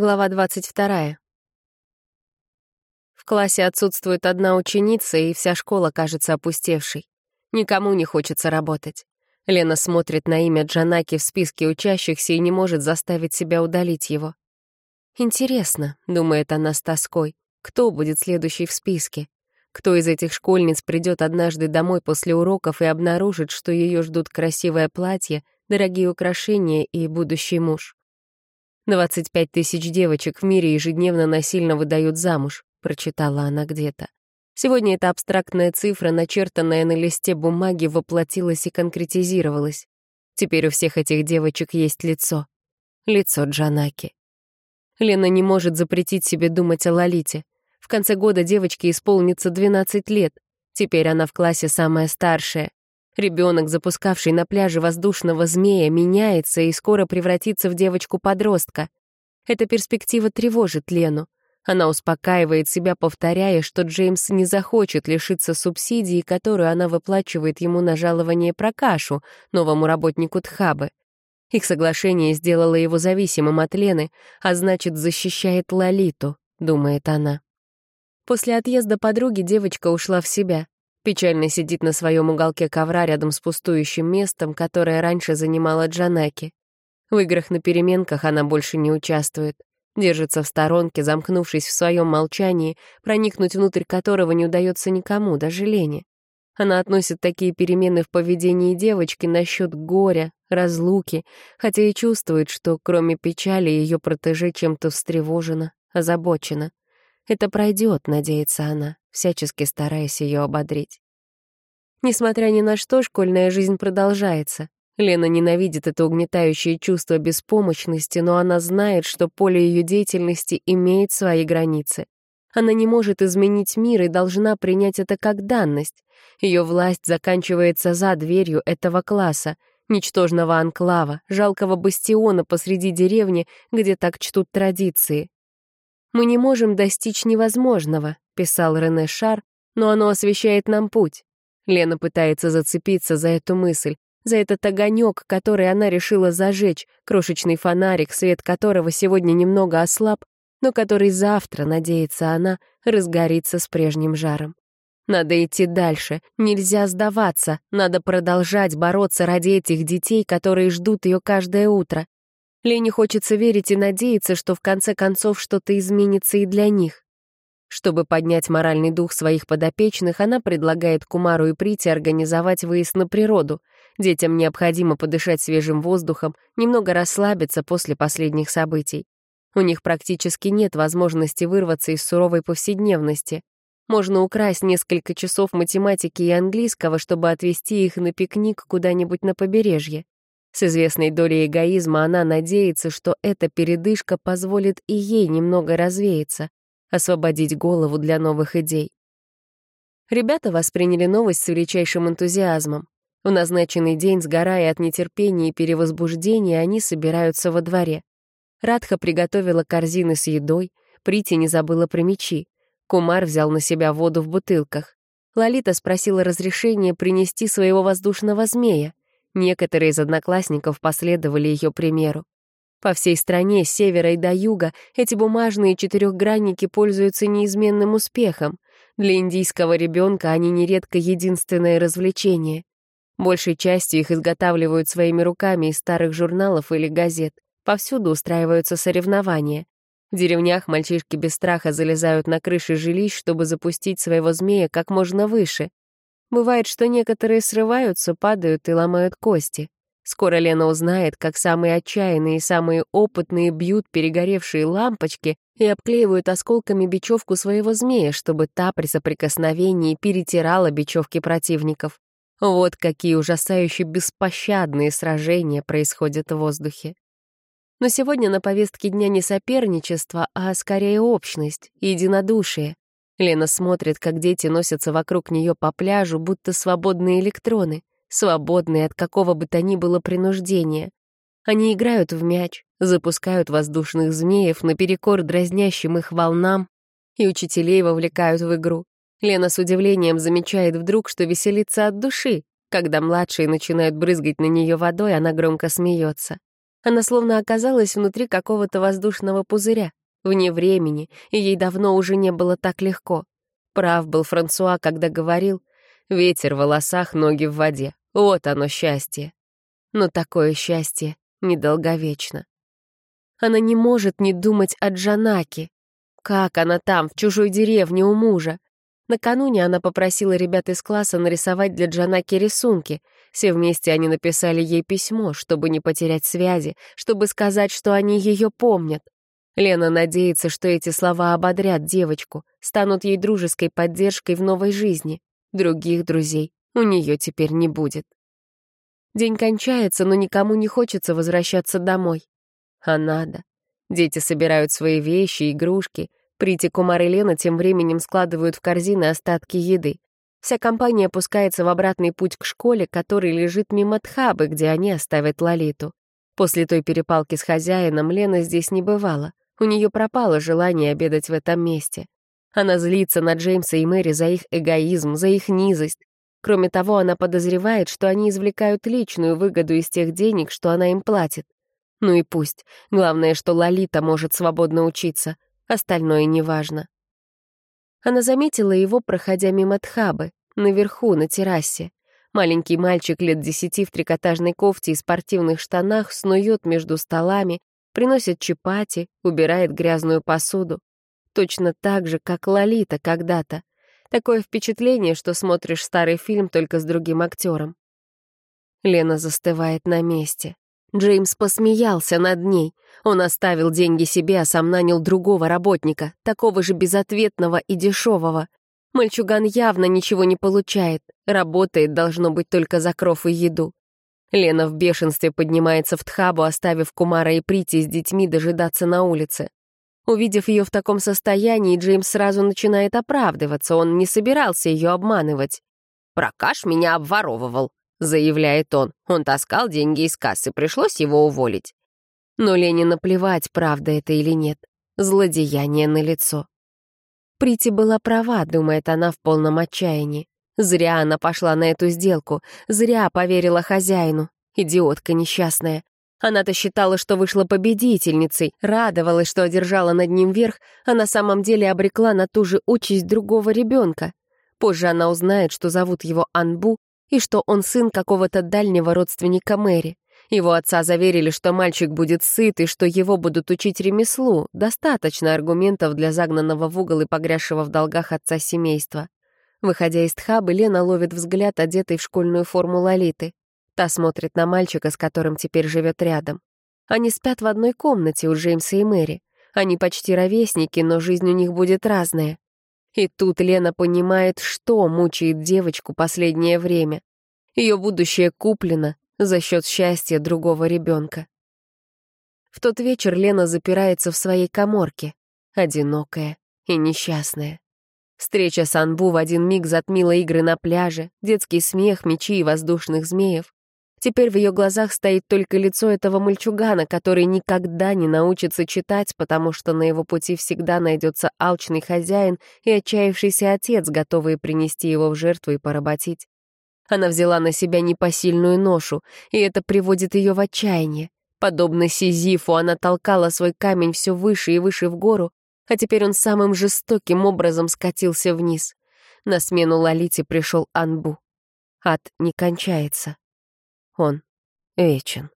Глава 22. В классе отсутствует одна ученица, и вся школа кажется опустевшей. Никому не хочется работать. Лена смотрит на имя Джанаки в списке учащихся и не может заставить себя удалить его. «Интересно», — думает она с тоской, — «кто будет следующий в списке? Кто из этих школьниц придет однажды домой после уроков и обнаружит, что ее ждут красивое платье, дорогие украшения и будущий муж?» 25 тысяч девочек в мире ежедневно насильно выдают замуж, прочитала она где-то. Сегодня эта абстрактная цифра, начертанная на листе бумаги, воплотилась и конкретизировалась. Теперь у всех этих девочек есть лицо. Лицо Джанаки. Лена не может запретить себе думать о Лолите. В конце года девочке исполнится 12 лет. Теперь она в классе самая старшая. Ребенок, запускавший на пляже воздушного змея, меняется и скоро превратится в девочку-подростка. Эта перспектива тревожит Лену. Она успокаивает себя, повторяя, что Джеймс не захочет лишиться субсидии, которую она выплачивает ему на жалование Прокашу, новому работнику Тхабы. Их соглашение сделало его зависимым от Лены, а значит, защищает Лолиту, думает она. После отъезда подруги девочка ушла в себя. Печально сидит на своем уголке ковра рядом с пустующим местом, которое раньше занимала Джанаки. В играх на переменках она больше не участвует. Держится в сторонке, замкнувшись в своем молчании, проникнуть внутрь которого не удается никому, даже Лене. Она относит такие перемены в поведении девочки насчет горя, разлуки, хотя и чувствует, что кроме печали ее протеже чем-то встревожена, озабочена. Это пройдет, надеется она, всячески стараясь ее ободрить. Несмотря ни на что, школьная жизнь продолжается. Лена ненавидит это угнетающее чувство беспомощности, но она знает, что поле ее деятельности имеет свои границы. Она не может изменить мир и должна принять это как данность. Ее власть заканчивается за дверью этого класса, ничтожного анклава, жалкого бастиона посреди деревни, где так чтут традиции. «Мы не можем достичь невозможного», — писал Рене Шар, «но оно освещает нам путь». Лена пытается зацепиться за эту мысль, за этот огонек, который она решила зажечь, крошечный фонарик, свет которого сегодня немного ослаб, но который завтра, надеется она, разгорится с прежним жаром. Надо идти дальше, нельзя сдаваться, надо продолжать бороться ради этих детей, которые ждут ее каждое утро. Лене хочется верить и надеяться, что в конце концов что-то изменится и для них. Чтобы поднять моральный дух своих подопечных, она предлагает Кумару и Прити организовать выезд на природу. Детям необходимо подышать свежим воздухом, немного расслабиться после последних событий. У них практически нет возможности вырваться из суровой повседневности. Можно украсть несколько часов математики и английского, чтобы отвезти их на пикник куда-нибудь на побережье. С известной долей эгоизма она надеется, что эта передышка позволит и ей немного развеяться, освободить голову для новых идей. Ребята восприняли новость с величайшим энтузиазмом. В назначенный день, сгорая от нетерпения и перевозбуждения, они собираются во дворе. Радха приготовила корзины с едой, Прити не забыла про мечи. Кумар взял на себя воду в бутылках. Лолита спросила разрешения принести своего воздушного змея. Некоторые из одноклассников последовали ее примеру. По всей стране, с севера и до юга, эти бумажные четырехгранники пользуются неизменным успехом. Для индийского ребенка они нередко единственное развлечение. Большей частью их изготавливают своими руками из старых журналов или газет. Повсюду устраиваются соревнования. В деревнях мальчишки без страха залезают на крыши жилищ, чтобы запустить своего змея как можно выше. Бывает, что некоторые срываются, падают и ломают кости. Скоро Лена узнает, как самые отчаянные и самые опытные бьют перегоревшие лампочки и обклеивают осколками бечевку своего змея, чтобы та при соприкосновении перетирала бечевки противников. Вот какие ужасающе беспощадные сражения происходят в воздухе. Но сегодня на повестке дня не соперничество, а скорее общность, единодушие. Лена смотрит, как дети носятся вокруг нее по пляжу, будто свободные электроны, свободные от какого бы то ни было принуждения. Они играют в мяч, запускают воздушных змеев наперекор дразнящим их волнам, и учителей вовлекают в игру. Лена с удивлением замечает вдруг, что веселится от души. Когда младшие начинают брызгать на нее водой, она громко смеется. Она словно оказалась внутри какого-то воздушного пузыря, вне времени, и ей давно уже не было так легко. Прав был Франсуа, когда говорил «Ветер в волосах, ноги в воде. Вот оно счастье». Но такое счастье недолговечно. Она не может не думать о Джанаке. Как она там, в чужой деревне у мужа? Накануне она попросила ребят из класса нарисовать для Джанаки рисунки. Все вместе они написали ей письмо, чтобы не потерять связи, чтобы сказать, что они ее помнят. Лена надеется, что эти слова ободрят девочку, станут ей дружеской поддержкой в новой жизни. Других друзей у нее теперь не будет. День кончается, но никому не хочется возвращаться домой. А надо. Дети собирают свои вещи, игрушки. Прити, Кумар и Лена тем временем складывают в корзины остатки еды. Вся компания опускается в обратный путь к школе, который лежит мимо Тхабы, где они оставят Лолиту. После той перепалки с хозяином Лена здесь не бывала. У нее пропало желание обедать в этом месте. Она злится на Джеймса и Мэри за их эгоизм, за их низость. Кроме того, она подозревает, что они извлекают личную выгоду из тех денег, что она им платит. Ну и пусть. Главное, что Лолита может свободно учиться. Остальное неважно. Она заметила его, проходя мимо Тхабы, наверху, на террасе. Маленький мальчик лет десяти в трикотажной кофте и спортивных штанах снует между столами, приносит чапати, убирает грязную посуду. Точно так же, как Лолита когда-то. Такое впечатление, что смотришь старый фильм только с другим актером. Лена застывает на месте. Джеймс посмеялся над ней. Он оставил деньги себе, а сам нанял другого работника, такого же безответного и дешевого. Мальчуган явно ничего не получает, работает, должно быть, только за кров и еду. Лена в бешенстве поднимается в Тхабу, оставив Кумара и Прити с детьми дожидаться на улице. Увидев ее в таком состоянии, Джеймс сразу начинает оправдываться, он не собирался ее обманывать. «Прокаш меня обворовывал», — заявляет он. Он таскал деньги из кассы, пришлось его уволить. Но Лене наплевать, правда это или нет. Злодеяние на лицо. Прити была права, думает она в полном отчаянии. Зря она пошла на эту сделку, зря поверила хозяину. Идиотка несчастная. Она-то считала, что вышла победительницей, радовалась, что одержала над ним верх, а на самом деле обрекла на ту же участь другого ребенка. Позже она узнает, что зовут его Анбу, и что он сын какого-то дальнего родственника Мэри. Его отца заверили, что мальчик будет сыт и что его будут учить ремеслу. Достаточно аргументов для загнанного в угол и погрязшего в долгах отца семейства. Выходя из тхабы, Лена ловит взгляд, одетой в школьную форму Лолиты. Та смотрит на мальчика, с которым теперь живет рядом. Они спят в одной комнате у Джеймса и Мэри. Они почти ровесники, но жизнь у них будет разная. И тут Лена понимает, что мучает девочку последнее время. Ее будущее куплено за счет счастья другого ребенка. В тот вечер Лена запирается в своей коморке, одинокая и несчастная. Встреча с Анбу в один миг затмила игры на пляже, детский смех, мечи и воздушных змеев. Теперь в ее глазах стоит только лицо этого мальчугана, который никогда не научится читать, потому что на его пути всегда найдется алчный хозяин и отчаявшийся отец, готовые принести его в жертву и поработить. Она взяла на себя непосильную ношу, и это приводит ее в отчаяние. Подобно Сизифу, она толкала свой камень все выше и выше в гору, а теперь он самым жестоким образом скатился вниз. На смену Лолите пришел Анбу. Ад не кончается. Он вечен.